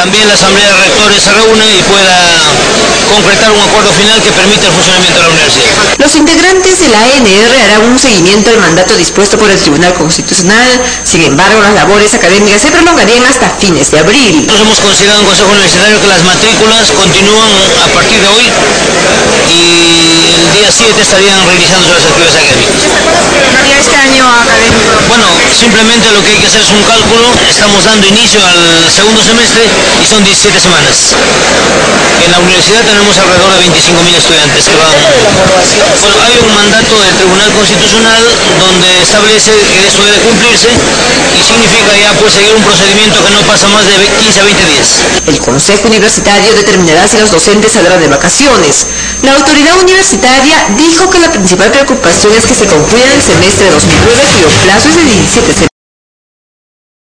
también la Asamblea de Rectores se reúne y pueda concretar un acuerdo final que permita el funcionamiento de la universidad. Los integrantes de la ANR harán un seguimiento al mandato dispuesto por el Tribunal Constitucional, sin embargo las labores académicas se prolongarían hasta fines de abril. Nosotros hemos considerado en Consejo Universitario que las matrículas continúan a partir de hoy y el día 7 estarían realizándose las actividades académicas. Simplemente lo que hay que hacer es un cálculo, estamos dando inicio al segundo semestre y son 17 semanas. En la universidad tenemos alrededor de 25.000 estudiantes que van... Bueno, hay un mandato del Tribunal Constitucional donde establece que esto debe cumplirse y significa ya pues seguir un procedimiento que no pasa más de 15 a 20 días. El Consejo Universitario determinará si los docentes saldrán de vacaciones. La autoridad universitaria dijo que la principal preocupación es que se concluya el semestre de 2009 cuyo plazo es de 17 semanas.